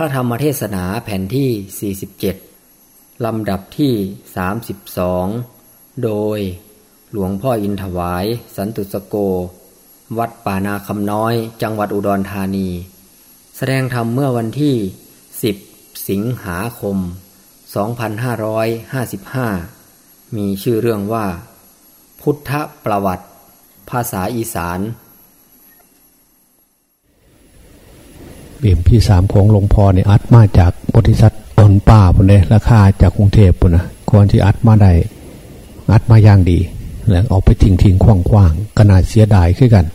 พระธรรมเทศนาแผ่นที่ 47 ลำดับที่ 32 โดยหลวงพ่ออินถวาย สันตุสโก วัดป่านาคำน้อยจังหวัดอุดรธานี แสดงธรรมเมื่อวันที่ 10 สิงหาคม 2555 มีชื่อเรื่องว่า พุทธประวัติ ภาษาอีสาน บียมพี่สามของหลวงพ่อเนี่ยอัดมาจากบริษัทตนป่าปุ่นเลยราคาจากกรุงเทพปุ่นนะก่อนที่อัดมาได้อัดมาอย่างดี แล้วเอาไปทิ้งทิ้งคว่างคว่างขนาดเสียดายขึ้นกัน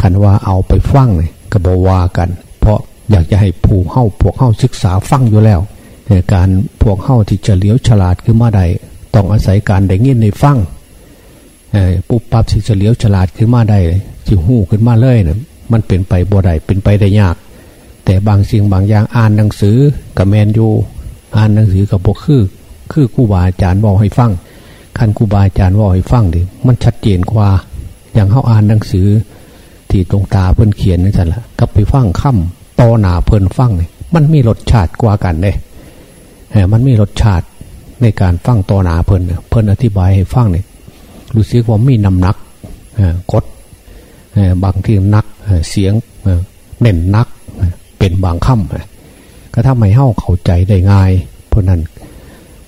ขันว่าเอาไปฟังเนี่ยก็บว่ากัน เพราะอยากจะให้ผู้เข้าพวกเข้าศึกษาฟังอยู่แล้วการพวกเข้าที่จะเลี้ยวฉลาดขึ้นมาได้ต้องอาศัยการได้ยินในฟังปุ๊บปั๊บสิจะเลี้ยวฉลาดขึ้นมาได้จิหูขึ้นมาเลยเนี่ยมันเป็นไปบ่ได้เป็นไปได้ยาก แต่บางสิ่งบางอย่างอ่านหนังสือกับแมนยูอ่านหนังสือกับบกคือ คือครูบาอาจารย์บอกให้ฟังคันครูบาอาจารย์บอกให้ฟังดิมันชัดเจนกว่า อย่างเขาอ่านหนังสือ ที่ตรงตาเพิ่นเขียนนั่นแหละกับไปฟังค่ำตอหนาเพิ่นฟังเนี่ยมันมีรสชาติกว่ากันเลยมันมีรสชาติในการฟังตอหนาเพิ่นเพิ่นอธิบายให้ฟังเนี่ยรู้สึกว่ามีน้ำหนักกดบางที่นักเสียงเน่นนัก เป็นบางค่ำก็ทำให้เฮ้าเข้าใจได้ง่าย เพราะนั้น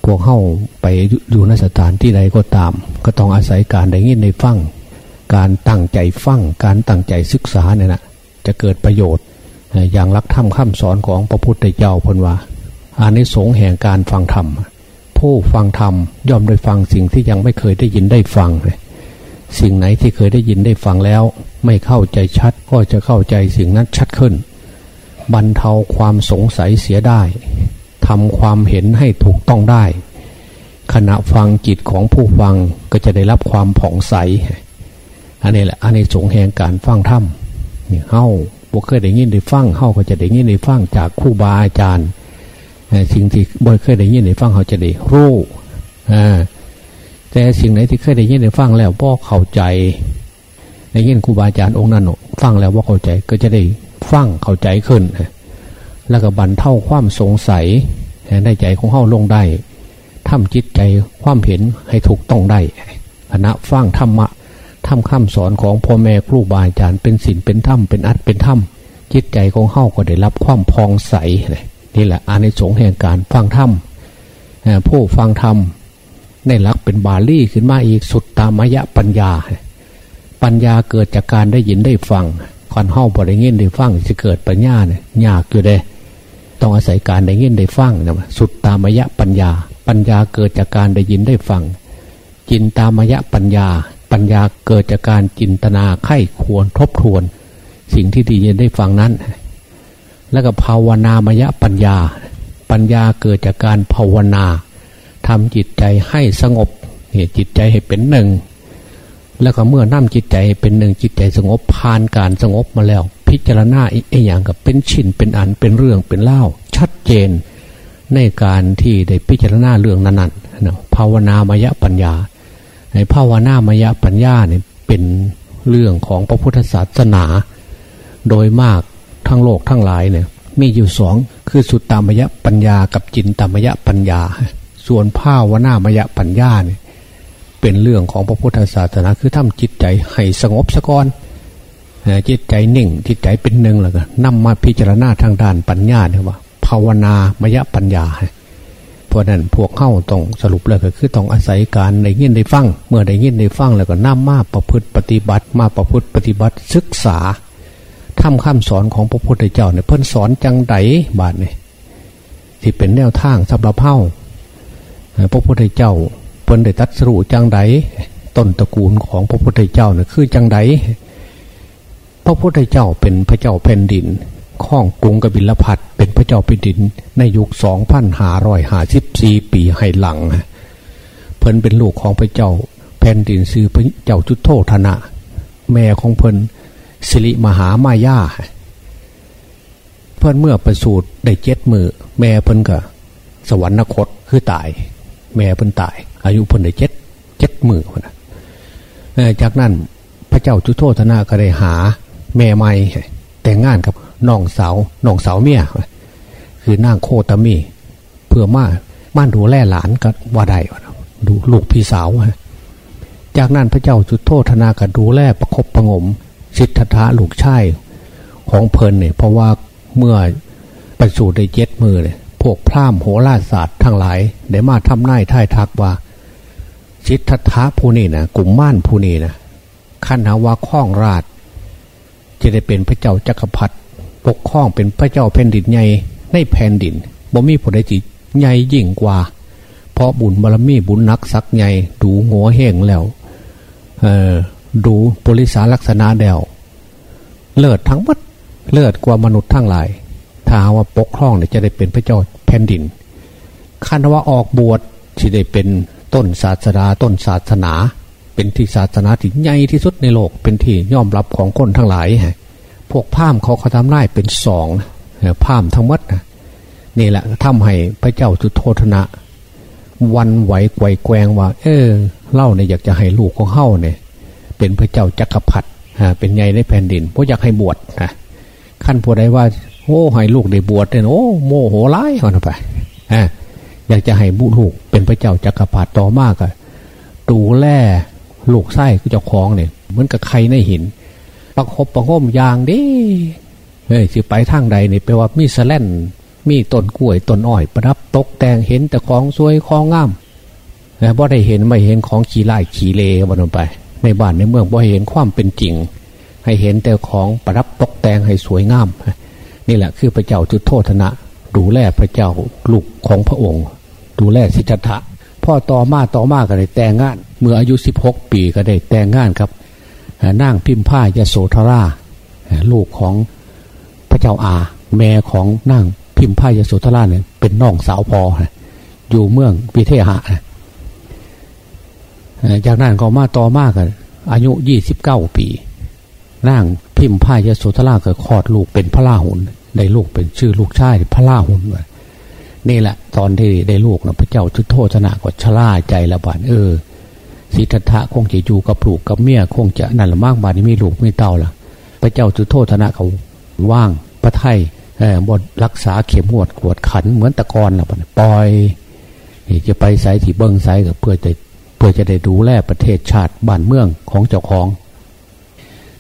พวกเฮ้าไปอยู่นสถานที่ใดก็ตาม ก็ต้องอาศัยการได้ยินในฟังการตั้งใจฟังการตั้งใจศึกษาเนี่ยนะจะเกิดประโยชน์ อย่างรักธรรมคำสอนของพระพุทธเจ้าพนว่าอานิสงส์แห่งการฟังธรรมผู้ฟังธรรมย่อมได้ฟังสิ่งที่ยังไม่เคยได้ยินได้ฟังสิ่งไหนที่เคยได้ยินได้ฟังแล้ว ไม่เข้าใจชัดก็จะเข้าใจสิ่งนั้นชัดขึ้น บรรเทาความสงสัยเสียได้ทำความเห็นให้ถูกต้องได้ ขณะฟังจิตของผู้ฟังก็จะได้รับความผ่องใส อันนี้แหละอันนี้สงแห่งการฟังธรรมนี่เฮ้าบุเคยได้ยินได้ฟังเฮ้าก็จะได้ยินได้ฟังจากครูบาอาจารย์สิ่งที่บ่เคยได้ยินได้ฟังเขาจะได้รู้แต่สิ่งไหนที่เคยได้ยินได้ฟังแล้วพ่อเข้าใจได้ยินครูบาอาจารย์องค์นั้นฟังแล้วว่าเข้าใจก็จะได้ ฟังเข้าใจขึ้น แล้วก็บรรเทาความสงสัยในใจของเฮาลงได้ทำจิตใจความเห็นให้ถูกต้องได้คณะฟังธรรมะทำคำสอนของพ่อแม่ครูบาอาจารย์เป็นศีลเป็นธรรมเป็นอัดเป็นธรรมจิตใจของเฮาก็ได้รับความพองใสนี่แหละอานิสงส์แห่งการฟังธรรมผู้ฟังธรรมได้รักเป็นบาลีขึ้นมาอีกสุดตามยะปัญญา ปัญญาเกิดจากการได้ยินได้ฟัง คันเฮ้าบริเงินได้ฟังจะเกิดปัญญาเนี่ยยากอยู่เด้ต้องอาศัยการได้เงินได้ฟังนะสุดตามยะปัญญา ปัญญาเกิดจากการได้ยินได้ฟังจินตามยะปัญญา ปัญญาเกิดจากการจินตนาไข้ควรทบทวน สิ่งที่ดียินได้ฟังนั้น แล้วก็ภาวนามยะปัญญา ปัญญาเกิดจากการภาวนาทำจิตใจให้สงบเหตุจิตใจให้เป็นหนึ่ง แล้วก็เมื่อนั่มจิตใจเป็นหนึ่งจิตใจสงบผ่านการสงบมาแล้ว พิจารณาอีกอย่างกับเป็นชิ้นเป็นอันเป็นเรื่องเป็นเล่า ชัดเจน ในการที่ได้พิจารณาเรื่องนั้นๆภาวนามยปัญญา ในภาวนามยปัญญาเนี่ยเป็นเรื่องของพระพุทธศาสนา โดยมากทั้งโลกทั้งหลายเนี่ยมีอยู่สองคือสุตตามยปัญญากับจินตามยปัญญา ส่วนภาวนามยปัญญาเนี่ย เป็นเรื่องของพระพุทธศาสนา คือทำจิตใจให้สงบสะก่อนจิตใจนิ่ง จิตใจเป็นหนึ่งแล้วก็นำมาพิจารณาทางด้านปัญญาเนี่ยว่า ภาวนามยปัญญาเพราะนั้นพวกเข้าต้องสรุปเลยก็คือต้องอาศัยการในยินได้ฟังเมื่อได้ยินได้ฟังแล้วก็นำมาประพฤติปฏิบัติ มาประพฤติปฏิบัติศึกษาทำคำสอนของพระพุทธเจ้าเนี่ยเพิ่นสอนจังไดบาทเนี่ยที่เป็นแนวทางสำหรับเฮ้าพระพุทธเจ้า พิ่นได้ตัดสรุจังไดต้นตระกูลของพระพุทธเจ้าเนี่ยคือจังไดพระพุทธเจ้าเป็นพระเจ้าแผ่นดินข้องกรุงกบิลพัทเป็นพระเจ้าแผ่นดิน ในยุคสองพันหาร้อยห้าสิบสี่ปีให้หลัง เพิ่นเป็นลูกของพระเจ้าแผ่นดินซื้อพระเจ้าจุดโทธนะ แม่ของเพิ่นสิริมหามายาเพิ่นเมื่อประสูติได้เจ็ดมือแม่เพิ่นก็สวรรคตคือตาย แม่เพิ่นตาย อายุพนได้เจ็ดเจ็ดมือนะจากนั้นพระเจ้าจุโธธนาก็ได้หา แม่ใหม่แต่งงานกับน้องสาวน้องสาวเมียคือนางโคตมี เพื่อมาม่านดูแลหลานกับว่าใดดูลูกพี่สาวจากนั้นพระเจ้าจุโทธนากับดูแลประคบประงมสิทธัตถะลูกชายของเพลินเนี่ยเพราะว่าเมื่อไปสู่ได้เจ็ดมือเลย พวกพราหมณ์โหราศาสตร์ทั้งหลายได้มาทำนายท่ายทักว่าสิทธัตถะผู้นี้นะกลุ่มม่านผู้นี้นะขั้นหาว่าข้องราช จะได้เป็นพระเจ้าจักรพรรดิปกครองเป็นพระเจ้าแผ่นดินใหญ่ในแผ่นดินบ่มีผู้ใดจิใหญ่ยิ่งกว่า เพราะบุญบารมีบุญนักสักใหญ่ดูหัวแห้งแล้วดูบริสาลักษณะเดวเลิศทั้งหมดเลิศกว่ามนุษย์ทั้งหลาย ถ้าว่าปกครองเนี่ยจะได้เป็นพระเจ้าแผ่นดินคันว่าออกบวชที่ได้เป็นต้นศาสดาต้นศาสนา เป็นที่ศาสนาที่ใหญ่ที่สุดในโลกเป็นที่ยอมรับของคนทั้งหลายพวกพามเขาเขาทำได้เป็นสองพามทั้งหมดนี่แหละทำให้พระเจ้าจุโทธนะ วันไหวไกวแกงว่า เออเล่าเนี่ยอยากจะให้ลูกของเฮ้าเนี่ย เป็นพระเจ้าจักรพรรดิเป็นใหญ่ในแผ่นดินเพราะอยากให้บวชนะขั้นผู้ใดว่า โอ้ให้ลูกได้บวชเนี่ยโอ้โมโหร้ายมันไปอยากจะให้บุลูกเป็นพระเจ้าจักรพรรดิต่อมากอะดูแลลูกไส้เจ้าของเนี่ยเหมือนกับใครในหิน ประคบประงมยางดิเฮ้ยสิไปทางใดเนี่ยแปลว่ามีสแลนมีต้นกล้วยต้นอ้อย ประดับตกแต่งเห็นแต่ของสวยของงามนะบ่ได้เห็นไม่เห็นของขี่ไล่ขี่เลวันไป ในบ้านในเมืองบ่เห็นความเป็นจริง ให้เห็นแต่ของประดับตกแต่งให้สวยงาม นี่แหละคือพระเจ้าจุดโทษนะดูแลพระเจ้าลูกของพระองค์ ดูแลสิทธัตถะพ่อต่อมาต่อมาก็ได้แต่งงาน เมื่ออายุสิบหกปีก็ได้แต่งงานครับนางพิมพายโสธรา ลูกของพระเจ้าอา แม่ของนางพิมพายโสธราเนี่ยเป็นน้องสาวพออยู่เมืองวิเทหะจากนั้นก็มาต่อมากันอายุยี่สิบเก้าปีนางพิมพายโสธราก็คลอดลูกเป็นพระราหุล ได้ลูกเป็นชื่อลูกชายพระราหุลนี่แหละ ตอนที่ได้ลูกนะพระเจ้าชุดโทษนะก็ชล่าใจละบานเออสิทธัตถะคงจะอยู่กับลูกกับเมียคงจะนั่นละมากบานนี้มีลูกไม่เต่าละพระเจ้าจุดโทษนะเขาว่างพระไทยบทรักษาเข็มหวดขวดขันเหมือนตะกอนละปล่อยจะไปไซที่เบิ้งไซกับเพื่อจะเพื่อจะได้ดูแลประเทศชาติบ้านเมืองของเจ้าของ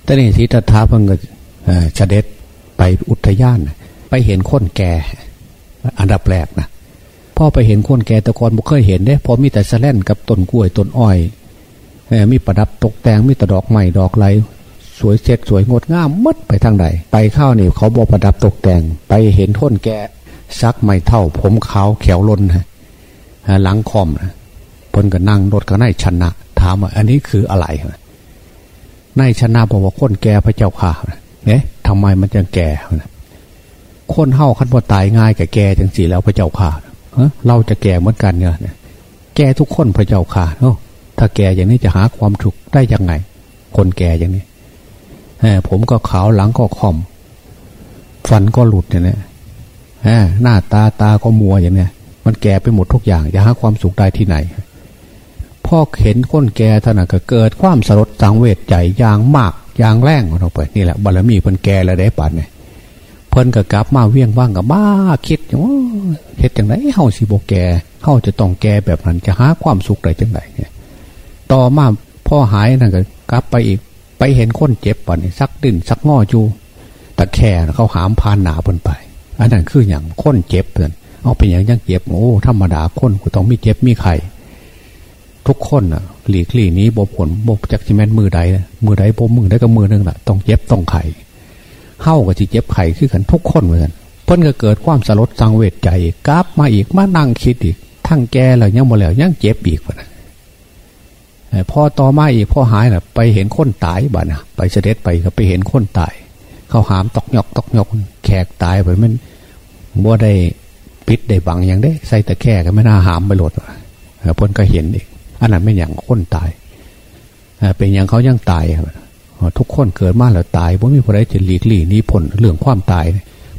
แต่นี่สิทธัตถะเพิ่งเสด็จ ไปอุทยานไปเห็นคนแก่ อันดับแรกนะพ่อไปเห็นคนแก่ตะกอนบุเคยเห็นเด้พอมีแต่สแลนกับต้นกล้วยต้นอ้อยมีประดับตกแต่งมีตะดอกใหม่ดอกไหลสวยเสร็จสวยงดงามมัดไปทางใดไปเข้านี่เขาบอกประดับตกแต่ง ไปเห็นท่นแกซักไม่เท่า ผมขาวแขวล้นฮะหลังคอมพนก็นั่งรถก็นายชนะ ถามว่า อันนี้คืออะไรนายชนะบอกว่าคนแก่พระเจ้าข่าเนี่ย ทำไมมันจะแก่คนเฮาคันพอตายง่ายกับแก่จังสีแล้วพระเจ้าข่าเราจะแก่เหมือนกันเนี่ยแก่ทุกคนพระเจ้าข่าเนาะถ้าแก่อย่างนี้จะหาความถูกได้ยังไง คนแก่อย่างนี้ผมก็ขาวหลังก็คอม ฟันก็หลุดอย่างนี้หน้าตาตาก็มัวอย่างนี้มันแก่ไปหมดทุกอย่าง จะหาความสุขได้ที่ไหนพ่อเห็นคนแก่ท่านก็เกิดความสลดสังเวชใจอย่างมาก อย่างแรงเราไปนี่แหละบารมีเพิ่นแก่แล้วได้ปัดเนี่ยเพิ่นก็กลับมาเวียงว่างกับบ้าคิดว่าเฮ็ดจังไรเฮาสิบแก่เฮาจะต้องแก่แบบนั้นจะหาความสุขได้จังไรเนี่ยต่อมาพ่อหายนั่นก็กลับไปอีกไปเห็นคนเจ็บป่ะนี่ซักดิ้นซักงอจูแต่แค่เขาหามพานหนาเพิ่นไปอันนั้นคืออย่างคนเจ็บเพิ่นเอาเป็นอย่างยังเจ็บโอ้ธรรมดาคนกูต้องมีเจ็บมีไข่ทุกคนอะ หลีกลี่นี้บ่ผลบ่จักจิแมนมือใดมือใดบมือใดก็มือนึงแหละต้องเจ็บต้องไข่เฮ้ากับจีเจ็บไข่คือกันทุกคนเหมือนกันเพิ่นก็เกิดความสลดสังเวชใจกราบมาอีกมานั่งคิดอีก ทั้งแกแล้วยังหมดแล้วยังเจ็บอีกนะพอต่อมาอีกพ่อหายนะไปเห็นคนตายบ้านะไปเสด็จไปก็ไปเห็นคนตาย เขาหามตอกยอกตอกยอกแขกตายไปมันบ่ได้ปิดได้บังอย่างได้ ใส่แต่แค่ก็ไม่น่าหามไปหลดพ้นก็เห็นอีก อันนั้นไม่อย่างคนตายเป็นอย่างเขายังตายทุกคนเกิดมาแล้วตายว่ามีคนใดจะหลีกลี่นี้ผลเรื่องความตาย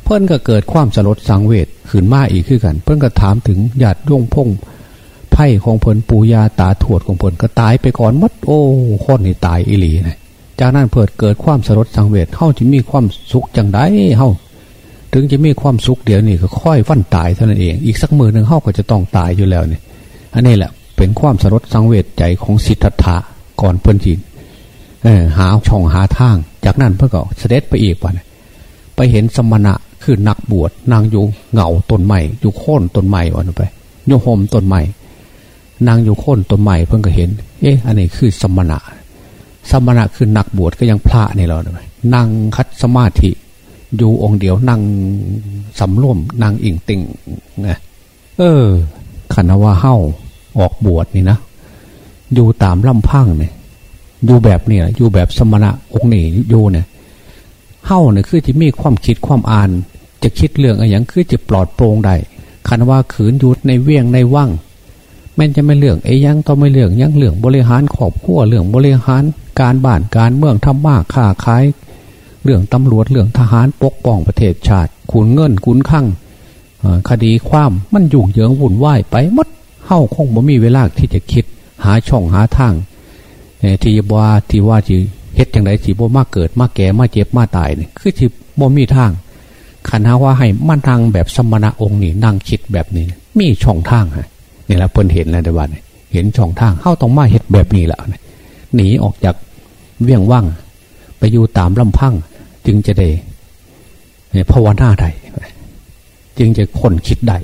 เพื่อนก็เกิดความสลดสังเวชขืนมาอีกขึ้นกัน เพื่อนก็ถามถึงญาติย่งพงไพ่ของเพลินปูยาตาถวดของเพลินก็ตายไปก่อนมัดโอ้คนนี่ตายอิหลีนะจากนั้นเพิดเกิดความสลดสังเวชเฮาจะมีความสุขจังไดเฮาถึงจะมีความสุขเดี๋ยวนี้ก็ค่อยฟันตายเท่านั้นเอง อีกสักมือหนึ่งเขาก็จะต้องตายอยู่แล้วเนี่ยอันนี้แหละ เป็นความสลดสังเวชใจของสิทธัตถะก่อนเพื่อนจีนหาช่องหาทาง จากนั้นเพื่อก็เสด็จไปอีกวันไปเห็นสมณะคือนักบวชนางอยู่เหงาต้นใหม่อยู่โค่นต้นใหม่วันไปโยโฮมต้นใหม่นางอยู่โค่นต้นใหม่เพิ่งก็เห็น เอ๊ะอันนี้คือสมณะ สมณะคือนักบวชก็ยังพระนี่เราเยนั่งคัดสมาธิ อยู่องค์เดียวนั่งสำรวมนั่งอิงติงไงเออขันว่าเฮ้า ออกบวชนี่นะอยู่ตามลำพังเนี่ยอยู่แบบนี้อยู่แบบสมณะองค์นี้อยู่เนี่ยเฮ้าเนี่ยคือจะมีความคิดความอ่าน จะคิดเรื่องอะไรอย่างคือจะปลอดโปร่งได้คันว่าขืนอยู่ในเวียงในว่างแม่นจะไม่เรื่องไอ้ยังต้องไม่เรื่องยังเรื่องบริหารขอบขั้วเรื่องบริหารการบ้านการเมืองทำมากค้าขายเรื่องตำรวจเรื่องทหารปกป้องประเทศชาติขุนเงินขุนข้างคดีความมันยุ่งเหยิงวุ่นวายไปมด เฮ้าคงบ่มีเวลาที่จะคิด หาช่องหาทางที่ว่าที่ว่าที่เฮ็ดอย่างไรที่บ่มาเกิดมาแก่มาเจ็บมาตายเนี่ยคือที่บ่มีทางขันหาว่าให้มั่นทางแบบสมณะองค์นี่นั่งคิดแบบนี้ มีช่องทางฮะนี่แหละเพิ่นเห็นแล้วในวันเห็นช่องทางเข้าต้องมาเฮ็ดแบบนี้แหละหนีออกจากเวียงว่าง ไปอยู่ตามลำพังจึงจะได้ภาวนาได้จึงจะคนคิดได้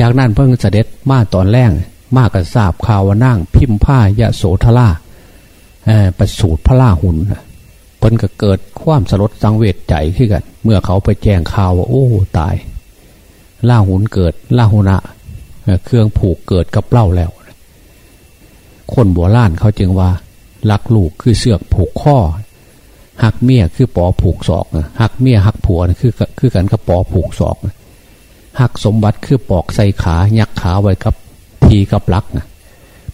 จากนั้นเพิ่งเสด็จมาตอนแรกมากระสาบข่าวว่านั่งพิมพ์ผ้ายะโสธราประสูตรพระล่าหุนเพิ่นก็เกิดความสลดสังเวชใจขึ้นกัน เมื่อเขาไปแจ้งข่าวว่าโอ้ตายล่าหุนเกิดล่าหุนะเครื่องผูกเกิดกับเล่าแล้ว คนโบราณเขาจึงว่าลักลูกคือเสือกผูกข้อหักเมียคือปอผูกศอกหักเมียหักผัวคือคือกันกับปอผูกศอก หักสมบัติคือปอกใส่ขายักขาไว้กับทีกับลักนะ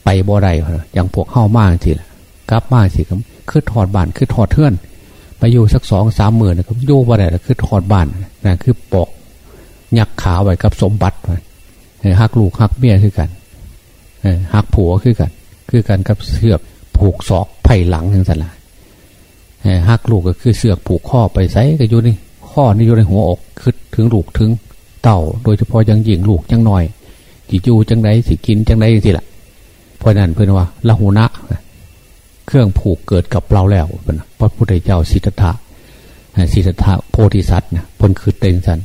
ไปบ่ได้อย่างพวกเข้ามากทีละกลับมาสิครับคือถอดบ้านคือถอดเทื่อนไปอยู่สักสองสามหมื่นนะครับโย่บ่ได้คือถอดบ้านนะคือปอกยักขาไว้กับสมบัติไว้หักลูกหักเมียคือกันหักผัวคือกัน คือกันกับเสือกผูกศอกไผ่หลังอย่างสันละหักลูกก็คือเสือกผูกข้อไปใส่ก็อยู่นี่ข้อนี่อยู่ในหัวอกคือถึงลูกถึง เต่า โดยเฉพาะยังหญิงลูกยังหน่อยจีจูจังไดสิกินจังไดสิละเพราะนั้นเพื่อนว่าละหูนะเครื่องผูกเกิดกับเราแล้วพระพุทธเจ้าสิทธะสิทธะโพธิสัตว์เนี่ยพนคือเต็งสัน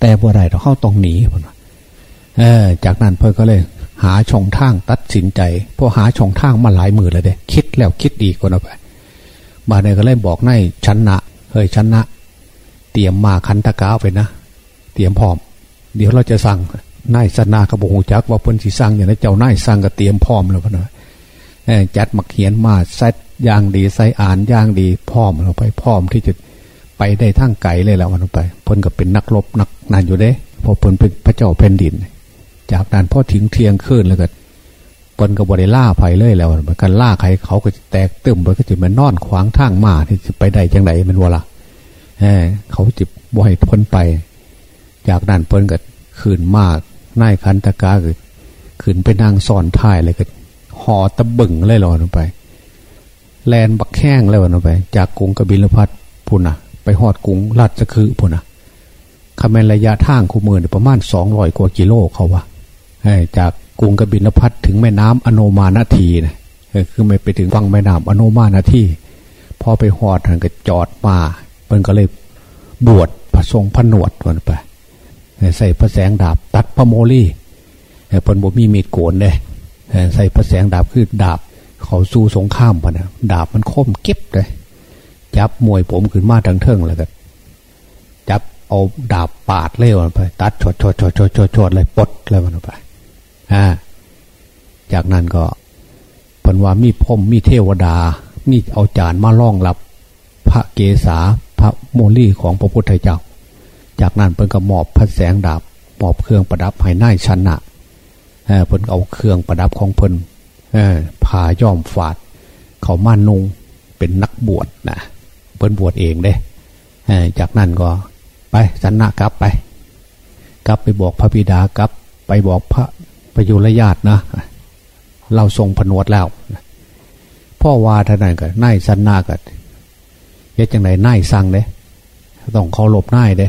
แต่บ่ไรเราเข้าต้องหนีเพื่อนเออจากนั้นเพื่อนก็เลย หาช่องทางตัดสินใจพอหาช่องทางมาหลายมือเลยเด้คิดแล้วคิดอีกคนเอาไปบาเนี่ยก็เลยบอกนายชันนะเฮ้ยชันนะ เตรียมมาคันตะกาไปนะ ตรียมพร้อม เดี๋ยวเราจะสั่งนายสนากระบอกหูจักว่าเพิ่นสีสั่งอย่างนั้นเจ้านายสั่งก็เตรียมพร้อมแล้วพนะจัดมาเขียนมาเซตย่างดีใส่อ่านย่างดีพร้อมเราไปพร้อมที่จะไปได้ทั้งไก่เลยแล้วมันไปเพิ่นก็เป็นนักรบนักนานอยู่เด้พอเพิ่นเป็นพระเจ้าแผ่นดิน จากนั้นพอถึงเที่ยงคืนแล้วก็เพิ่นก็บริล่าไผ่เลยแล้วมันกันล่าใครเขาก็จะแตกตึมไปก็จะมานอนขวางทางมาที่จะไปได้จังไหนมันวะละเออเขาจิบบ่ให้พ้นไป จากนั้นเพิ่นก็ขืนมากนายคันตะกาคือขืนไปนั่งซ่อนท้ายเลยก็ห่อตะบึงเลยหรอลงไป แลนบักแข้งเลยลงไป จากกรุงกบิลพัทพุนะไปหอดกรุงราชคือพุนะคำแมนระยะทางคูมือประมาณสองร้อยกว่ากิโลเขาว่าจากกรุงกบิลพัทถึงแม่น้ำอโนมานาทีนะคือไม่ไปถึงฟังแม่น้ำอโนมานาทีพอไปหอดทางก็จอดมาเพิ่นก็เลยบวชพระทรงพระนวดวันไป ใส่พระแสงดาบ ตัดพระโมลี่เพิ่นบ่มีมีดโกนเลยใส่พระแสงดาบคือดาบ เขาสู้สงข้ามปะนะดาบมันคมเก็บเลยจับมวยผมขึ้นมาทางเทิงแล้วก็จับเอาดาบปาดเล่วันไป ตัดชดชดชดชดชดชดเลยปดเลยมันไปอ่าจากนั้นก็เพิ่นว่ามีพมมีเทวดา มีเอาจานมาล่องรับ พระเกศาพระโมลี่ของพระพุทธเจ้า จากนั้นเพิ่นก็มอบพระแสงดาบมอบเครื่องประดับให้นายชนะเพิ่นเอาเครื่องประดับของเพิ่นผ่าย่อมฝาด เขามานุงเป็นนักบวชนะเพิ่นบวชเองเด้จากนั้นก็ไปสันนะกลับไป กลับไปบอกพระบิดากลับ ไปบอกพระประยุรญาตินะ เราทรงผนวดแล้วพ่อวาท่านนั้นก็นายสันนากัดเฮ็ดจังไหนนายสั่งเด้ต้องเคารพนายเด้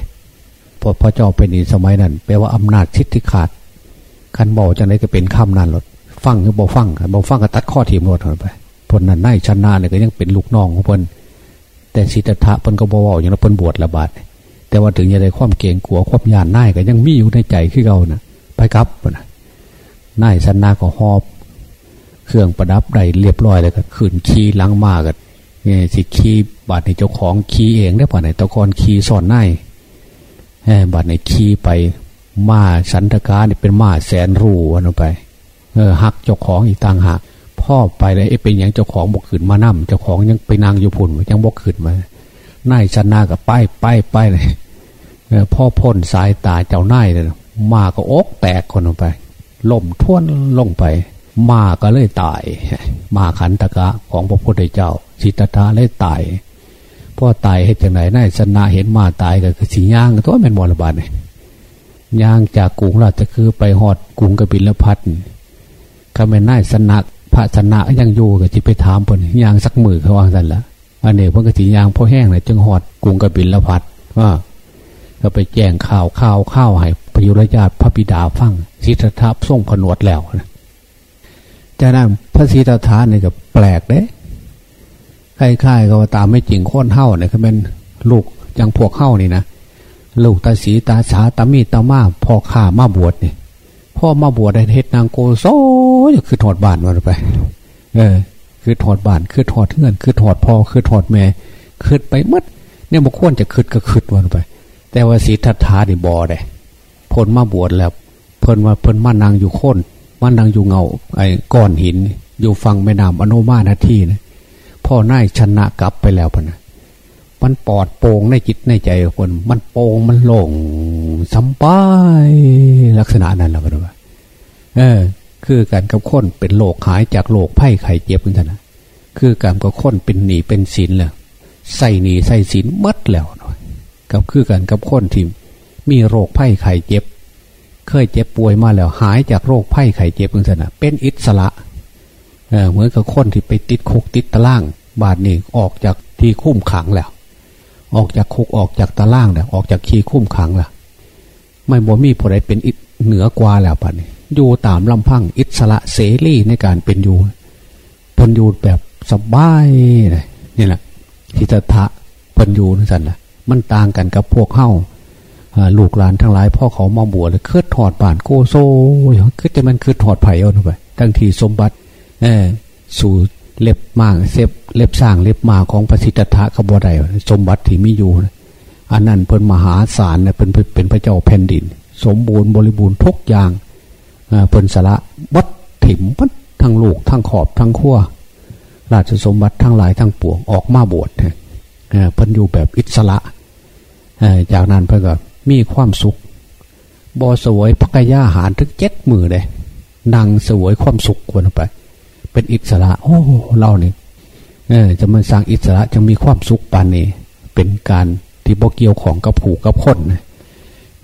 พอพระเจ้าเป็นอินสมัยนั้นแปลว่าอำนาจชิดที่ขาดคันบอกจังไรก็เป็นข้ามนั่นหรอฟังก็บอกฟังบอกฟังก็ตัดข้อทีมรถไปพนนั้นนายชนะเนี่ยก็ยังเป็นลูกน้องของพนแต่สิทธะพนก็บอกว่าอย่างนั้นพนบวชระบาดแต่ว่าถึงยังไงความเก่งกลัวความยานน่ายก็ยังมีอยู่ในใจขึ้นเรานะ่ะ ไปครับนะนายชนะก็หอบ เครื่องประดับได้เรียบร้อยเลยก็ขึ้นขี่ลังมากันเนี่ยสิขี่บาดในเจ้าของขี่เองได้ป่ะในตะกอนขี่สอนนาย บาดในขี่ไปมาสันตกาเนี่ยเป็นมาแสนรูวันไปเออหักเจ้าของอีกต่างหากพ่อไปเลยไอ้เป็นอย่างเจ้าของบกขืนมานั่มเจ้าของยังไปนางอยู่พุ่นยังบกขืนมานายชนะกับป้ายป้ายป้ายเลยพ่อพ่นสายตาเจ้านายเลยมาก็อกแตกคนลงไปล่มท่วนลงไป มาก็เลยตาย มาขันตะกะของพระพุทธเจ้าสิทธาเลยตาย พ่อตายให้จังไหนนายชนะเห็นมาตายก็คือสีย่างตัวเป็นมรบาทเนี่ยย่างจากกรุงราชคือไปหอดกรุงกบิลพัทก็เป็นนายสนะพระชนะยังอยู่ก็จะไปถามเพิ่นย่างสักมือเขาวางสันละอันนี้เพิ่นก็สีย่างพ่อแห้งเลยจึงหอดกรุงกบิลพัทว่าก็ไปแจ้งข่าวข่าวข่าวให้พยุรญาติพระบิดาฟังสิทธทัพส่งผนวดแล้วนะจากนั้นพระสิทธาเนี่ยก็แปลกเด้ คล้ายๆก็ว่าตามไม่จริงค้นเฮ้าเนี่ยเขาเป็นลูกอยังพวกเฮ้านี่นะลูกตาสีตาสาตามีตามาพ่อข้ามาบวชนี่พ่อมาบวชได้เฮ็ดนางโกโซคือถอดบานมันไป เออ คือถอดบานคือถอดเงื่อนคือถอดพ่อคือถอดแม่คืดไปมัดเนี่ยบุคคลจะคืดก็คืดวันไป แต่ว่าสีทัทธาดิบอได้พลมาบวชแล้ว เพิ่นว่าเพิ่นมานางอยู่โค่นมานางอยู่เงาไอ้ก้อนหิน อยู่ฟังแม่น้ำอโนมานาทีนะ พ่อนายชนะกลับไปแล้วพนะมันปอดโป่งในจิตในใจคน มันโป่งมันโล่งสัมปายลักษณะนั้นแล้วกันว่าเออ คือการกับคนเป็นโรคหายจากโรคไข้ไข้เจ็บเหมือนกันนะคือการกับคนเป็นหนีเป็นศีลแล้วใส่หนีใส่ศีลมัดแล้วกับคือการกับคนที่มีโรคไข้ไข้เจ็บ เคยเจ็บป่วยมาแล้ว หายจากโรคไข้ไข้เจ็บเหมือนกันนะเป็นอิสระเออเหมือนกับคนที่ไปติดคุกติดตะล่าง บาดนี่ออกจากที่คุ้มขังแล้ว ออกจากคุกออกจากตาล่างแล้วออกจากขีคุ้มขังแล้วไม่บ่มีผู้ใดเป็นเหนือกว่าแล้วป่ะนี่อยู่ตามลำพังอิสระเสรีในการเป็นอยู่พนอยู่แบบสบายเลยนี่แหละทิฏฐะพันอยู่นั่นสันละมันต่างกันกับพวกเข้าลูกหลานทั้งหลายพ่อเขามาบวชเลยคืดถอดบานโกโซคือจะมันคือถอดไผ่เอาไปทั้งทีสมบัติเออสู่ เล็บมากเซฟเล็บสร้างเล็บมาของพระสิทธะขบวไดสมบัติที่มีอยู่อันนั้นเป็นมหาศาลเนี่ยเป็นเป็นพระเจ้าแผ่นดิน สมบูรณ์บริบูรณ์ทุกอย่างเป็นสละวัดถิ่มวัดทั้งลูกทั้งขอบทั้งขั้วราชสมบัติทั้งหลายทั้งปวงออกมาบวชเพิ่นอยู่แบบอิสระจากนั้นเพิ่นก็มีความสุขบอสวยพักยาหารทึกเจ็ดมือเลยนั่งสวยความสุขคนไป เป็นอิสระ โอ้เราเนี่ยเออจะมาสร้างอิสระจะมีความสุขปานนี้เป็นการที่บกเกี่ยวของกับผูกกับคนนะ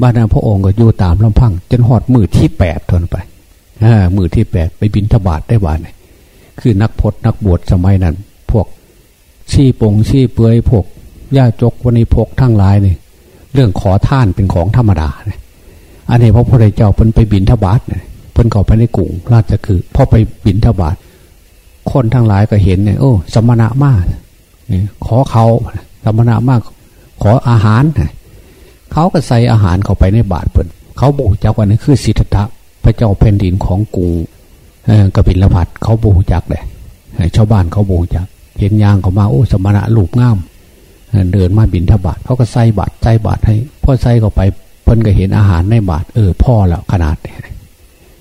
บ้านนาพระองค์ก็อยู่ตามลำพังจนหอดมือที่แปดทนไปอ่ามือที่แปดไปบินทบาทได้บ้านคือนักพจนักบวชสมัยนั้น พวกชี้ปงชี้เปือยพวกย่าจกวันนี้พกทั้งหลายเนี่ยเรื่องขอท่านเป็นของธรรมดาเนี่ยอันนี้พระพุทธเจ้าเพิ่นไปบินทบาทเนี่ยเพิ่นเข้าไปในกลุ่มราชคือพอไปบินทบาท คนทั้งหลายก็เห็นเนี่ยโอ้สมณะมากขอเขาสมณะมาก ขออาหาร เขาก็ใส่อาหารเข้าไปในบาตรเพิ่นเขาบอกจักว่านี่คือสิทธะพระเจ้าแผ่นดินของกรุงกบิลพัทเขาบูจักเลยชาวบ้านเขาบูจัก เห็นยางเขามาโอ้สมณะลูกงามเดินมาบินทบาทเขาก็ใส่บาตรใส่บาตรให้พ่อใส่เข้าไปเพิ่นก็เห็นอาหารในบาตรเออพ่อแล้วขนาด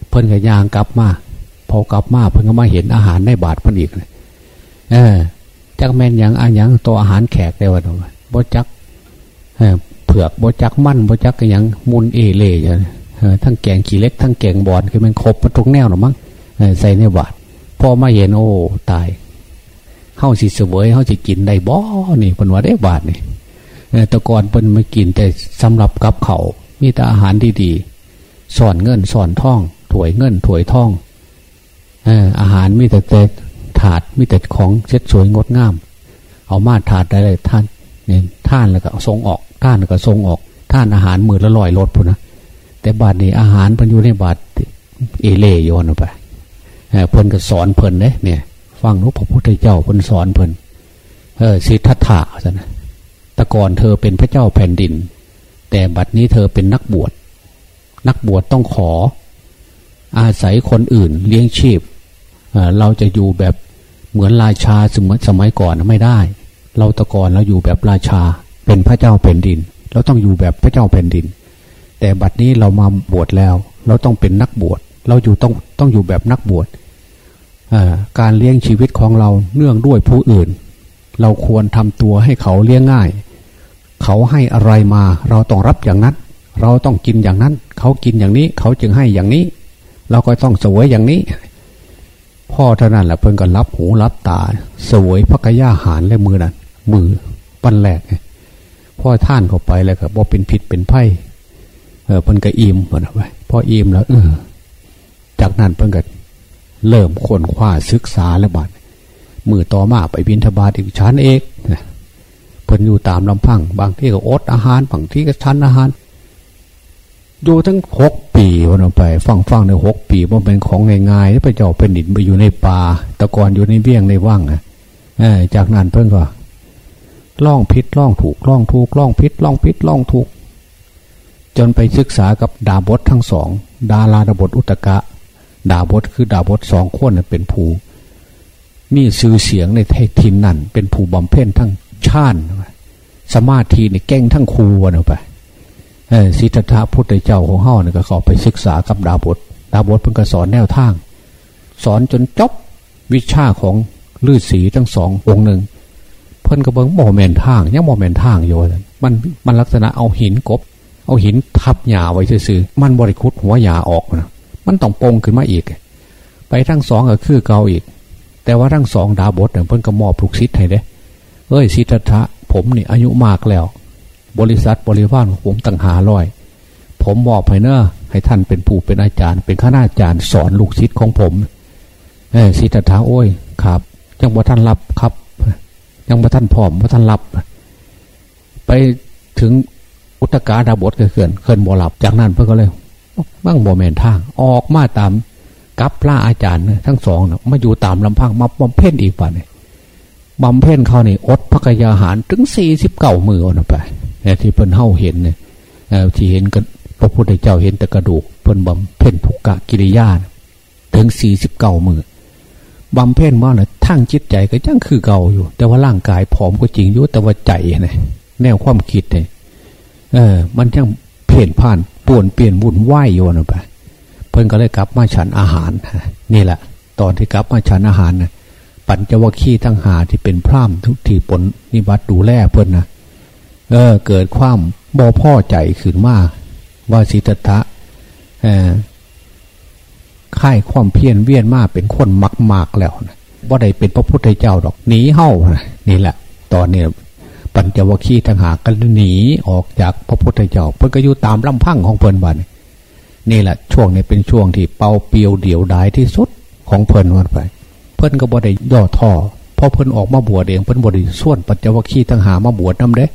เพิ่นก็ยางกลับมา อ กลับมาเพิ่งมาเห็นอาหารในบาทพันอีกเลยเออจักแมนย่างอันย่างตัวอาหารแขกได้วะตรงบ่จักเผือกบ่จักมั่นบ่จักอย่างมุนเอเล่อย่างทั้งแกงขี้เล็กทั้งแกงบอลคือมันครบมาทุกแนวหรอมั้งใส่ในบาทพอมาเห็นโอ้ตายเข้าสิเสวยเข้าสิกินได้บ่นี่เป็นว่าได้บาทนี่แต่ก่อนเป็นมากินแต่สำหรับกับเขามีแต่อาหารดีๆสอนเงินสอนท่องถวยเงินถวยท่อง อาหารมีแต่แต่ถาดมีแต่ของเช็ดสวยงดงาม เอามาถาดได้เลยท่านเนี่ยท่านแล้วก็ทรงออกท่านแล้วก็ทรงออก ท่านอาหารมือละลอยลดพุ่นนะแต่บาทนี้อาหารพิ่นอยู่ในบาทเอเล่โยนออกไปเพิ่นก็สอนเพิ่นเนี่ยเนี่ย ฟังนุพระพุทธเจ้าเพิ่นสอนเพิ่นเออสิทธัตถะซะนะแต่ก่อนเธอเป็นพระเจ้าแผ่นดิน แต่บัดนี้เธอเป็นนักบวช นักบวชต้องขอ อาศัยคนอื่นเลี้ยงชีพ เราจะอยู่แบบเหมือนราชาสมัยสมัยก่อนไม่ได้ เราตะกอนเราอยู่แบบราชาเป็นพระเจ้าแผ่นดิน เราต้องอยู่แบบพระเจ้าแผ่นดิน แต่บัดนี้เรามาบวชแล้ว เราต้องเป็นนักบวช เราอยู่ต้องต้องอยู่แบบนักบวชการเลี้ยงชีวิตของเราเนื่องด้วยผู้อื่น เราควรทำตัวให้เขาเลี้ยงง่าย เขาให้อะไรมา เราต้องรับอย่างนั้น เราต้องกินอย่างนั้น เขากินอย่างนี้ เขาจึงให้อย่างนี้ เราก็ต้องสวยอย่างนี้ พ่อเท่านั้นแหละเพิ่งก็รับหูรับตาสวยพระกยาหารและมือนั้นมือปันแหลกพ่อท่านเข้าไปแล้วก็บอกเป็นผิดเป็นไพ่เออเพิ่นก็อิ่มหมดไปพ่ออิ่มแล้วเออจากนั้นเพิ่นก็เริ่มค้นคว้าศึกษาแล้วบัดมือต่อมาไปบินทบาทอีกชั้นเอกเพิ่นอยู่ตามลำพัง บางที่ก็อดอาหารบางที่ก็ชั้นอาหาร อยู่ทั้งหกปีวันไปฟังฟังในหกปีมันเป็นของง่ายๆพระเจ้าเป็นดินไปอยู่ในป่าตะกอนอยู่ในเบี้ยงในว่างอะจากนั้นเพิ่นก็ล่องพิษล่องถูกล่องถูกล่องพิษล่องพิษล่องถูก จนไปศึกษากับดาบททั้งสอง ดาราดาบทอุตกะ ดาบทคือดาบทสองคนเป็นผู้มีสื่อเสียงในไททินนั่นเป็นผู้บำเพ็ญทั้งชาติสมาธินี่แก้งทั้งครูวันไป สิทธัตถะพุทธเจ้าของเฮาเนี่ยก็เขาไปศึกษากับดาบทดาบทเพิ่งก็สอนแนวทาง สอนจนจบวิชาของลือศีทั้งสององค์หนึ่งเพิ่นก็เบิ้งโมเมนทางยังโมเมนทางอยู่มันมันลักษณะเอาหินกบ เอาหินทับหญ้าไว้ซื่อมันบริคุดหัวหญ้าออกนะมันต้องปงขึ้นมาอีก ไปทั้งสองก็คือเกาอีก แต่ว่าทั้งสองดาบทเนี่ยเพิ่นก็มอบลูกศิษย์ให้เด้เอ้ยศิทธะผมนี่อายุมากแล้ว บริษัทบริวารของผมตั้งหาลอย ผมมอบให้เนอะให้ท่านเป็นผู้เป็นอาจารย์ เป็นข้าราชการสอนลูกศิษย์ของผมเออศิทธะโอ้ยครับจังว่ท่านรับครับ ยังพระท่านพร้อมพระท่านรับ ไปถึงอุตกาดาบทเขื่อนเขื่อนบ่หลับจากนั้นเพื่อก็เลยบ้างบ่แมนทาง ออกมาตามกับพระอาจารย์ทั้งสองมาอยู่ตามลำพังมาบำเพ็ญอีกป่ะเนี่ยบำเพ็ญเขานี่อดพระกยาหารถึงสี่สิบเก้ามือออนไป ที่เพิ่นเฮาเห็นเนี่ยที่เห็นก็พระพุทธเจ้าเห็นแต่กระดูก เพิ่นบำเพ็ญทุกกะกิริยาถึงสี่สิบเก้ามือบำเพ็ญมาเลยทั้งจิตใจก็ยังคือเก่าอยู่ แต่ว่าร่างกายผอมก็จริงอยู่แต่ว่าใจเนี่ยแนวความคิดเนี่ยเออ มันยังเปลี่นผ่านป่วนเปลี่ยนวุ่นวายโยนไปเพิ่นก็เลยกลับมาฉันอาหารนี่แหละ ตอนที่กลับมาฉันอาหารนะปัญจวัคคีย์ทั้งหาที่เป็นพร่ำทุกทีผลนิบัตดูแลเพิ่นนะ เออ เกิดความบ่พ่อใจขึ้นมาว่าสิทธะเออค่ายความเพียรเวียนมาเป็นคนมักมากแล้วนะว่าได้เป็นพระพุทธเจ้าดอกหนีเฮ้านะนี่แหละ ตอนนี้ปัญจวัคคีย์ทหารก็หนีออกจากพระพุทธเจ้าเพิ่นก็อยู่ตามลำพังของเพิ่นบันนี่แหละ ช่วงนี้เป็นช่วงที่เป่าเปียวเดี่ยวดายที่สุดของเพิ่นวันไป เพิ่นก็บ่ได้ย่อท่อพอเพิ่นออกมาบวชเองเพิ่นบ่ได้ส่วนปัญจวัคคีย์ทหามาบวชนำเด้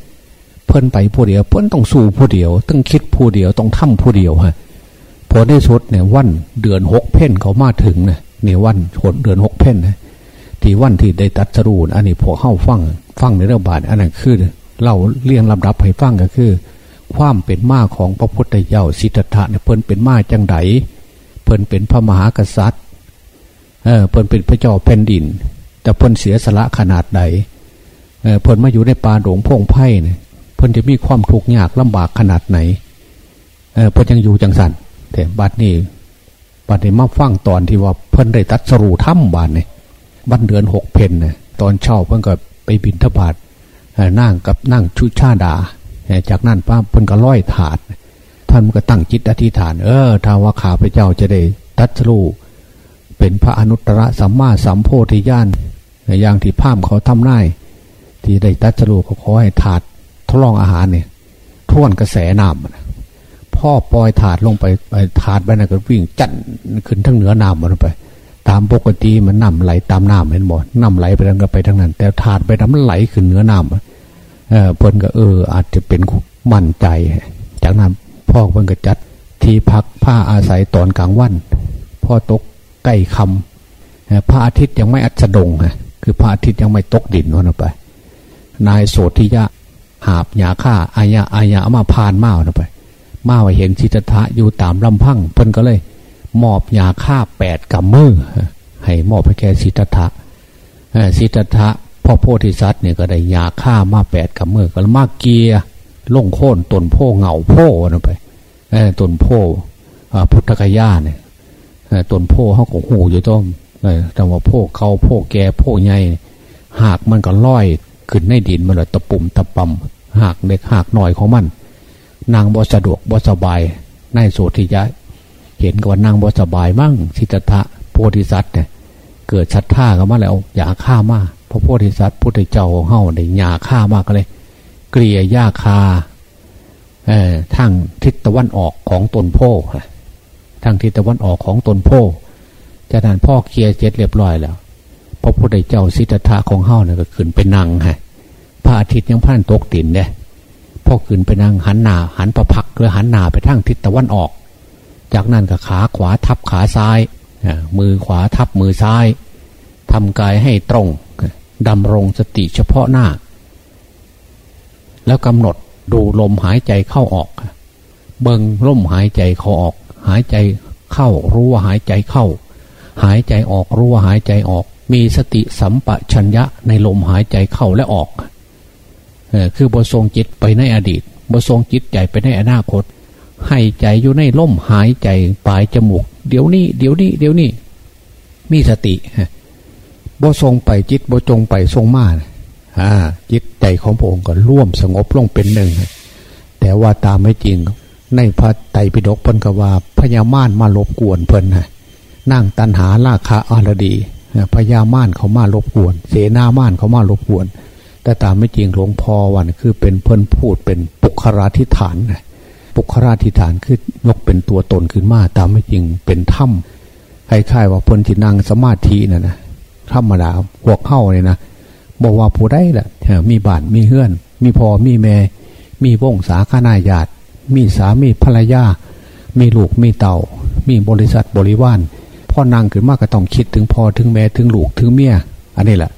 เพิ่นไปผู้เดียว เพิ่นต้องสู้ผู้เดียวต้องคิดผู้เดียวต้องทำผู้เดียวฮะพอได้สุดเนี่ยวันเดือนหกเพ่นเขามาถึงเนี่ยนี่วันหดเดือนหกเพ่นนะที่วันที่ได้ตัดสรูนอันนี้พอเข้าฟังฟังในเรื่องบาทอันนั้นคือเล่าเรียงลำดับให้ฟังก็คือ ความเป็นมาของพระพุทธเจ้าสิทธัตถะเนี่ยเพิ่นเป็นมาจังไดเพิ่นเป็นพระมหากษัตริย์เออเพิ่นเป็นพระเจ้าแผ่นดิน แต่เพิ่นเสียสละขนาดใดเออเพิ่นมาอยู่ในป่าหลวงพงไพ่เนี่ย เพิ่นจะมีความทุกข์ยากลำบากขนาดไหนเออเพิ่นยังอยู่จังสันแต่บัดนี้บัดนี้มาฟังตอนที่ว่าเพิ่นได้ตัดสรูถ้ำบานเนี่ยบันเดือนหกเพนเนี่ยตอนเช้าเพิ่นก็ไปบินทบาทนั่งกับนั่งชุชาดา จากนั้นป้าเพิ่นก็ร้อยถาด ท่านก็ตั้งจิตอธิษฐาน เออถ้าว่าข้าพเจ้าจะได้ตัดสรูเป็นพระอนุตตรสัมมาสัมโพธิญาณอย่างที่พามเขาทำได้ที่ได้ตัดสรูเขาขอให้ถาด ทดลองอาหารเนี่ยท่วนกระแสน้ำพ่อปล่อยถาดลงไปไปถาดไปนะก็วิ่งจันขึ้นทั้งเหนือน้ำมันไป ตามปกติมันน้ำไหลตามน้ำเห็นบ่น้ำไหลไปทางก็ไปทางนั้น แต่ถาดไปทำมันไหลขึ้นเหนือน้ำเออเพิ่นก็เออ อาจจะเป็นมั่นใจ จากนั้นพ่อเพิ่งกระจัดที่พักผ้าอาศัยตอนกลางวันพ่อตกใกล้คำพระอาทิตย์ยังไม่อัสดงคือพระอาทิตย์ยังไม่ตกดินวันไป นายโสธิยะ หาบหยาฆ่าอายะอายะมาพานมาวันไป มาว่าเห็นชิตทะอยู่ตามลำพังเพิ่นก็เลย มอบยาฆ่าแปดกำมือให้มอบให้แก่สิทธัตถะสิทธัตถะพ่อโพธิสัตว์เนี่ยก็ได้ยาฆ่ามาแปดกำมือก็มาเกียล่งโค่นตนโพเงาโพนะไปตนโพพุทธกยาเนี่ยตนโพเขาก็หูอยู่ต้มแต่ว่าโพเขาโพแก่โพใหญ่หากมันก็ลอย ขึ้นในดินมันเลยตะปุ่มตะปำหากเล็กหากหน่อยของมัน นางบ่สะดวกบ่สบายนายโสธิยะ เห็นกับว่านางบ่สบายมั่งสิทธะโพธิสัตว์เนี่ยเกิดชัดท่ากันมาแล้วอย่าฆ่ามาพระโพธิสัตว์พุทธเจ้าของเฮาเนี่ยอย่าฆ่ามากเลย เกลี่ยหญ้าคาเอ่อทางทิศตะวันออกของตนโพทางทิศตะวันออกของตนโพจากนั้นพ่อเคลียร์เจ็ดเรียบร้อยแล้ว พระพุทธเจ้าสิทธัตถะของเฮาเนี่ยก็ขึ้นไปนั่งฮะพระอาทิตย์ยังพันตกตินเนี่ยพ่อขึ้นไปนั่งหันหน้าหันประพักหรือหันหน้าไปทางทิศตะวันออก จากนั้นก็ขาขวาทับขาซ้ายมือขวาทับมือซ้ายทำกายให้ตรงดำรงสติเฉพาะหน้า แล้วกำหนดดูลมหายใจเข้าออก เบิงลมหายใจเข้าออก หายใจเข้ารู้ว่าหายใจเข้า หายใจออกรู้ว่าหายใจออก มีสติสัมปชัญญะในลมหายใจเข้าและออกคือบทรงจิตไปในอดีตบทรงจิตใจไปในอนาคต ให้ใจอยู่ในลมหายใจปลายจมูก เดี๋ยวนี้ เดี๋ยวนี้ เดี๋ยวนี้ มีสติบทรงไปจิตบ่จงไปทรงมาอ่าจิตใจของพระองค์ก็ร่วมสงบลงเป็นหนึ่ง แต่ว่าตามไม่จริง ในพระไตรปิฎกพันกว่าพญามารมาลบกวนเพิ่นนั่งตันหาราคาอารดี พญาม่ารเขามาลบกวน เสนาม่ารเขามาลบกวน แต่ตามไม่จริงหลวงพ่อวันคือเป็นเพิ่นพูดเป็นปุคราธิฐานปุคราธิฐานคือยกเป็นตัวตนขึ้นมาตามไม่จริงเป็นถ้ำคล้ายๆว่าพนที่นั่งสมาธิน่ะนะธรรมดาพวเข้าเนี่ยนะบอกว่าผู้ได้แหละมีบานมีเฮือน มีพ่อมีแม่ มีวงสาคนาญาติมีสามีภรรยา มีลูกมีเต่า มีบริษัทบริวาร อนางขึ้นมากก็ต้องคิดถึงพ่อถึงแม่ถึงลูกถึงเมียอันนี้แหละ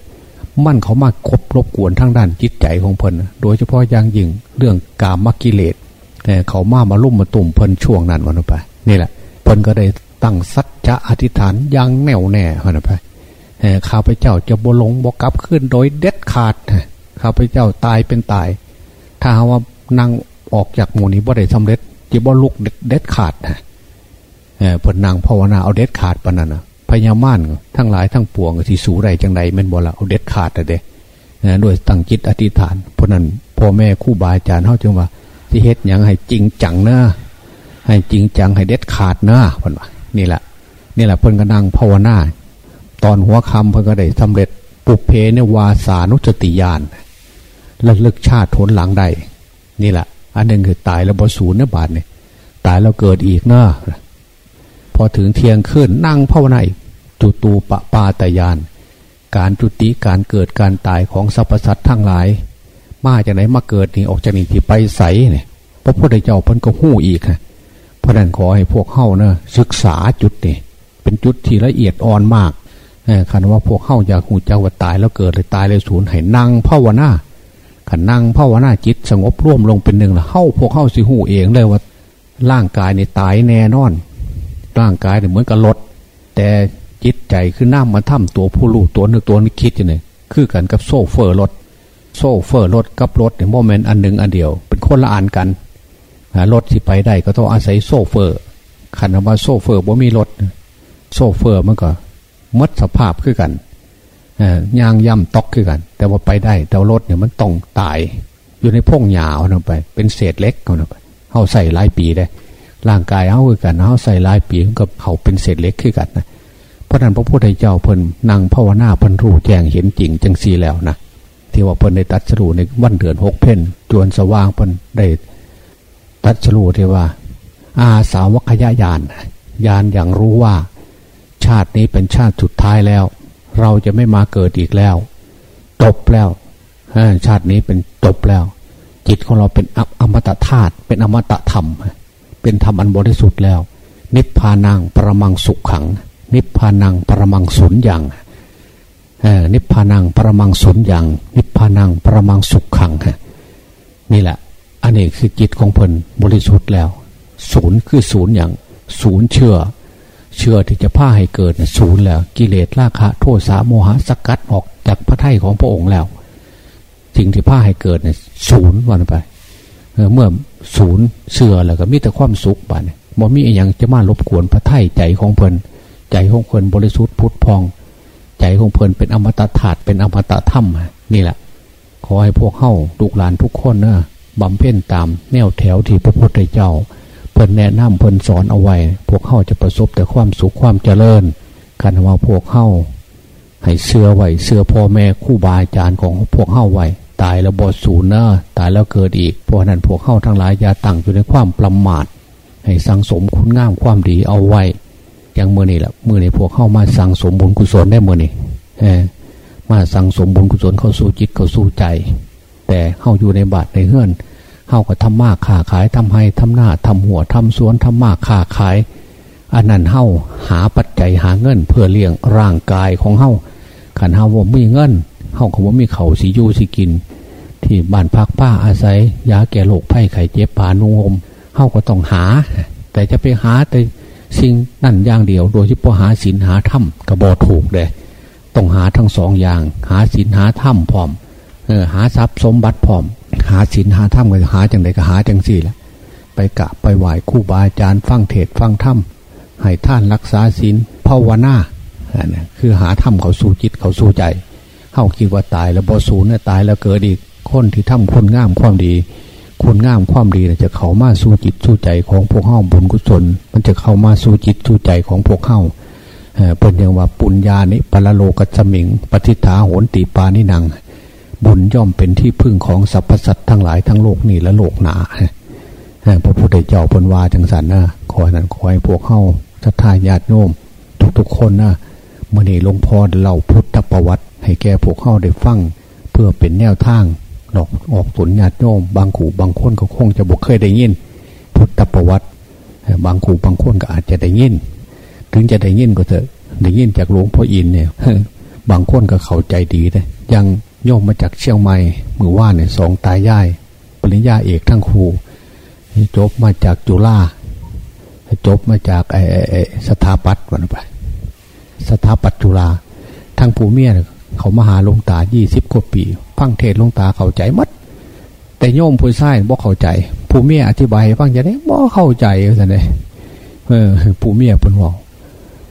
มั่นเขามากคบรบกวนทั้งด้านจิตใจของเพลินโดยเฉพาะอย่างยิ่งเรื่องกามกิเลสเขามามาลุ่มมาตุ่มเพลินช่วงนั้นวันไปนี่แหละเพลินก็ได้ตั้งสัจจะอธิษฐานอย่างแน่วแน่วันไปข้าพเจ้าจะบวลงบกลับขึ้นโดยเด็ดขาดข้าพเจ้าตายเป็นตาย ถ้าว่านั่งออกจากหมู่นี้บ่ได้สำเร็จจะบ่ลุกเด็ดขาด เพิ่นนางภาวนาเอาเด็ดขาดปะนั่นนะพญามานทั้งหลายทั้งปวงที่สูไรจังใดแม่นบ่ละเอาเด็ดขาดเด้ด้วยตั้งจิตอธิษฐาน เพราะนั้นพ่อแม่คู่บาอาจารย์เขาจึงว่าที่เฮ็ดอย่างให้จริงจังเนะให้จริงจังให้เด็ดขาดเนะเพิ่นว่านี่แหละนี่แหละเพิ่นก็นั่งภาวนาตอนหัวคำเพิ่งก็ได้สำเร็จปุเพเนวาสานุสติญาณระลึกชาติทนหลังได้นี่แหละ อันหนึ่งคือตายแล้วบสูนเนื้อบาดเนี่ยตายแล้วเกิดอีกเนอะ อถึงเที่ยงขึ้นนั่งภาวนาจุตูปปาตยาน การจุติการเกิดการตายของสรรพสัตว์ทั้งหลาย มาจากไหนมาเกิดนี่ออกจากนี่ที่ไปใสเนี่ยพระพุทธเจ้าพันก็หู้อีกฮะเพราะนั้นขอให้พวกเข้าเนะศึกษาจุดนี่เป็นจุดที่ละเอียดอ่อนมากคันว่าพวกเข้าอยากหูเจ้าว่าตายแล้วเกิดเลยตายเลยสูญให้นั่งภาวนาขันนั่งภาวนาจิตสงบร่วมลงเป็นหนึ่งละเข้าพวกเข้าสิหูเองเลยว่าร่างกายในตายแน่นอน ร่างกายเนี่ยเหมือนกับรถแต่จิตใจคือน้ำมาถ้ำตัวผู้รู้ตัวนึกตัวนึกคิดอย่างนี้คือกันกับโซ่เฟอร์รถโซ่เฟอร์รถกับรถเนี่ยโมเมนต์อันหนึ่งอันเดียว เป็นคนละอันกันรถที่ไปได้ก็ต้องอาศัยโซ่เฟอร์ขันว่าโซ่เฟอร์บ่มีรถโซ่เฟอร์มันก็มัดสภาพคือกันยางย่ำตอกคือกัน แต่ว่าไปได้แต่รถเนี่ยมันต้องตาย อยู่ในพงหยาเอาไป เป็นเศษเล็กเอาไปเข้าใส่หลายปีได้ ร่างกายเขาคือกันเขาใส่ลายปีกับเขาเป็นเศษเล็กคือกันนะเพราะนั้นพระพุทธเจ้าเพิ่นนั่งภาวนาเพิ่นรู้แจ้งเห็นจริงจังสีแล้วนะที่ว่าเพิ่นได้ตัดสรูในวันเดือนหกเพนจวนสว่างเพิ่นได้ตัดสรูที่ว่า อาสาวัคยายานยานอย่างรู้ว่า ชาตินี้เป็นชาติสุดท้ายแล้ว เราจะไม่มาเกิดอีกแล้วจบแล้วชาตินี้เป็นจบแล้วจจิตของเราเป็นอมตะธาตุเป็นอมตะธรรม เป็นธรรมอันบริสุทธิ์แล้ว นิพพานังปรมังสุขขัง นิพพานังปรมังสุญญ์ย่างนิพพานังปรมังสุญญ์ย่างนิพพานังปรมังสุขขังนี่แหละอันนี้คือจิตของเพลินบริสุทธิ์แล้ว ศูนย์คือศูนย์อย่างศูนย์เชื่อ เชื่อที่จะพาให้เกิดศูนย์แล้ว กิเลสราคะ โทษสาโมหะสกัดออกจากพระทัยของพระองค์แล้วสิ่งที่พาให้เกิดเนี่ยศูนย์วันไปเมื่อ ศูนย์เชื่อแล้วก็มีแต่ความสุขไปเนี่ยบ่มีอย่างจะมารบกวนพระทัยใจของเพลินใจของเพลินบริสุทธิ์พุทธพอง ใจของเพลินเป็นอมตะธาตุเป็นอมตะธรรมนี่แหละ ขอให้พวกเข้าลูกหลานทุกคนเนะบำเพ็ญตามแนวแถวที่พระพุทธเจ้า เพิ่นแนะนำเพิ่นสอนเอาไว้ พวกเข้าจะประสบแต่ความสุขความเจริญกันว่าพวกเข้าให้เสื้อไหวเสื้อพ่อแม่คู่บาอาจารย์ของพวกเข้าไว้ ตายแล้วบอดสูญเนอะตายแล้วเกิดอีกเพราะนั้นพวกเข้าทั้งหลายอย่าตั้งอยู่ในความประมาท ให้สังสมคุณงามความดีเอาไว้อย่างเมื่อนี่แหละเมื่อนี่พวกเข้ามาสังสมบุญกุศลได้เมื่อนี่มาสังสมบุญกุศลเข้าสู่จิตเข้าสู่ใจ แต่เข้าอยู่ในบาทในเฮือนเข้าก็ทำมากขาขายทำให้ทำหน้าทำหัวทำสวนทำมากขาขายอันนั้นเข้าหาปัจจัยหาเงิน เพื่อเลี้ยงร่างกายของเข้าขันเฮาว่ามีเงินเฮาก็ว่ามีเขาสียูสีกิน ที่บ้านพักป้าอาศัย ยาแก่โรคไข้ไข้เจ็บปานุ่งห่มเฮาก็ต้องหา แต่จะไปหาแต่สิ่งนั่นอย่างเดียว โดยที่พอหาศีลหาธรรมกระบอถูกเลยต้องหาทั้งสองอย่าง หาศีลหาธรรมพร้อมเออหาทรัพย์สมบัติพร้อม หาศีลหาธรรมก็หาจังใดก็หาจังสี่ละไปกะไปไหว้คู่บาอาจารย์ฟังเทศฟังธรรมให้ท่านรักษาศีลภาวนาคือหาธรรมเขาสู่จิตเขาสู่ใจเข้าคิดว่าตายแล้วบอสูนเนี่ยตายแล้วเกิดอีก คนที่ทำคนงามความดีคนงามความดีจะเข้ามาสู่จิตสู่ใจของพวกเข้าบุญกุศล มันจะเข้ามาสู่จิตสู่ใจของพวกเข้าเป็นอย่างว่าปุญญานิปรโลกัสมิง ปฏิฐาโหนติปานินัง บุญย่อมเป็นที่พึ่งของสรรพสัตว์ทั้งหลายทั้งโลกนี่และโลกหนาพระพุทธเจ้าพนวาจังสันนะขอนั้นขอให้พวกเข้าทัทายาติโยมทุกๆคนนะมื่อนี้หลวงพ่อเล่าพุทธประวัติ ให้แก่พวกเข้าได้ฟัง เพื่อเป็นแนวทาง หลอกออกสุนญาติโยมบางขู่บางคนก็คงจะบอกเคยได้ยิน พุทธประวัติ บางขู่บางคนก็อาจจะได้ยิน ถึงจะได้ยินก็เถอะได้ยินจากหลวงพ่ออินเนี่ยบางคนก็เข้าใจดีเลยยังโยมมาจากเชียงใหม่มือว่าเนี่ยสองตายายปริญญาเอกทั้งครูจบมาจากจุฬาจบมาจากไอ้สถาปัตย์วันไป สถาปัตจุฬาทางภูเมีย เขามาหาลงตายี่สิบกว่าปีฟังเทศลงตาเข้าใจมัดแต่โยมผู้ชายบ่เข้าใจภูเมียอธิบายฟังจะได้บ่เข้าใจสันเลยเออภูเมียเพิ่นบอก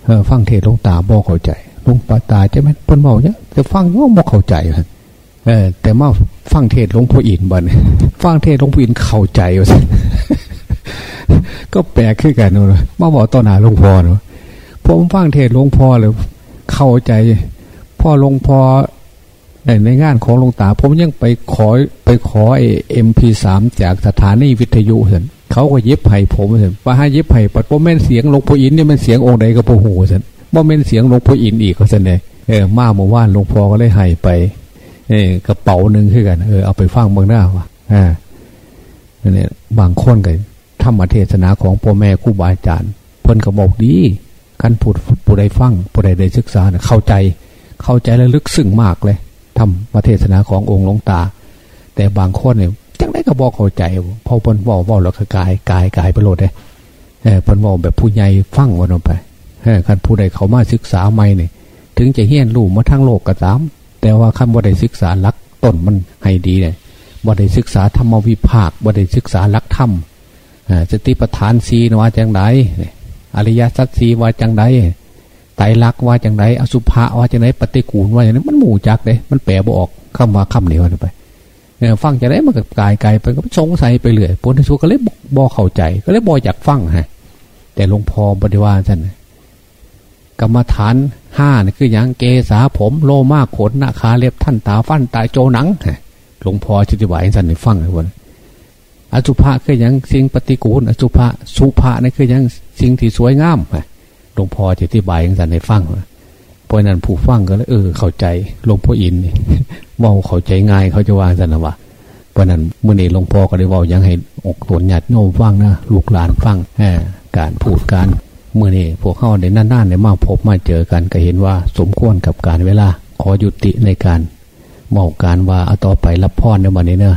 เออฟังเทศลงตาบ่เข้าใจลงปาตาจะไม่เพิ่นบอกเนี่ยจะฟังโยมบ่เข้าใจเออ แต่มาฟังเทศหลวงพ่ออินบ่นฟังเทศหลวงพ่ออินเข้าใจว่าก็แปลกขึ้นกันเนาะมาบอกต่อหน้าหลวงพ่อเนาะผมฟังเทศหลวงพ่อเลยเข้าใจ พ่อหลวงพ่อในงานของหลวงตา ผมยังไปขอไปขอไอเอ็มพีสามจากสถานีวิทยุเห็นเขาก็เย็บไผ่ผมเห็นว่าให้เย็บไผ่ปัดว่าแม่นเสียงหลวงพ่ออินเนี่ยมันเสียงองค์ใดก็พอหูเห็นว่าแม่นเสียงหลวงพ่ออินอีกก็เสนเลยเออมาเมื่อวานหลวงพ่อก็เลยให้ไปเออกระเป๋าหนึ่งขึ้นกันเออเอาไปฟังเบื้องหน้าว่ะอ่าเนี่ยบางคนก็ธรรมเทศนาของพ่อแม่ครูบาอาจารย์ เพิ่นก็บอกดีการพูดผู้ใดฟังผู้ใดได้ศึกษาเข้าใจ เข้าใจและลึกซึ้งมากเลยทำประเทศนาขององค์หลวงตา แต่บางคนเนี่ยจังได้ก็บอกเข้าใจพอเพิ่นบอกว่าเรากายกายกายไปโลดเลยเพิ่นบอกแบบผู้ใหญ่ฟังวันออกไปการผู้ใดเขามาศึกษาใหม่เนี่ยถึงจะเฮี้ยนรู้มาทั้งโลกก็ตาม แต่ว่าคำว่าได้ศึกษาลักต้นมันให้ดีเนี่ยว่าได้ศึกษาธรรมวิภาคว่าได้ศึกษาลักธรรมสติปัฏฐานสีนว่าจังไรอริยสัจสีว่าจังได ตรลักว่าจังไดอสุภะว่าจังไดปฏิกูลว่าอย่างนั้นมันหมู่จักเลยมันแปลบออกคำว่าคำเดียวไปเนี่ยฟังจะได้มันก็กายกายไปก็สงสัยไปเรื่อยผลที่สุดก็เลยบอเข้าใจ ก็เลยบออยากฟังฮะแต่หลวงพ่อบริวารท่านกรรมฐานห้านี่คืออย่างเกษาผมโลมาขนนาคาเล็บท่านตาฟันตาโจหนังหลวงพ่อจิตวิญญาณท่านให้ฟังเลยวันอสุภะคืออย่างสิ่งปฏิกูล อสุภะสุภะนี่คืออย่างสิ่งที่สวยงามห ลวงพ่อจะอธิบายอย่างสันในฟังเพราะนั้นผู้ฟังก็เลยเออ เข้าใจหลวงพ่ออินนี่มองเข้าใจง่ายเขาจะวางสันนะวะเพราะนั้นเมื่อนี้หลวงพ่อก็ได้บอกยังให้อกตนหยาดโน้ฟังนะลูกหลานฟังการพูดการเมื่อนี้พวกเข้าในน่านในมาพบมาเจอกันก็เห็นว่า สมควรกับการเวลา ขอยุติในการเมอบการว่าเอาต่อไปรับพรในวันนี้เนอะ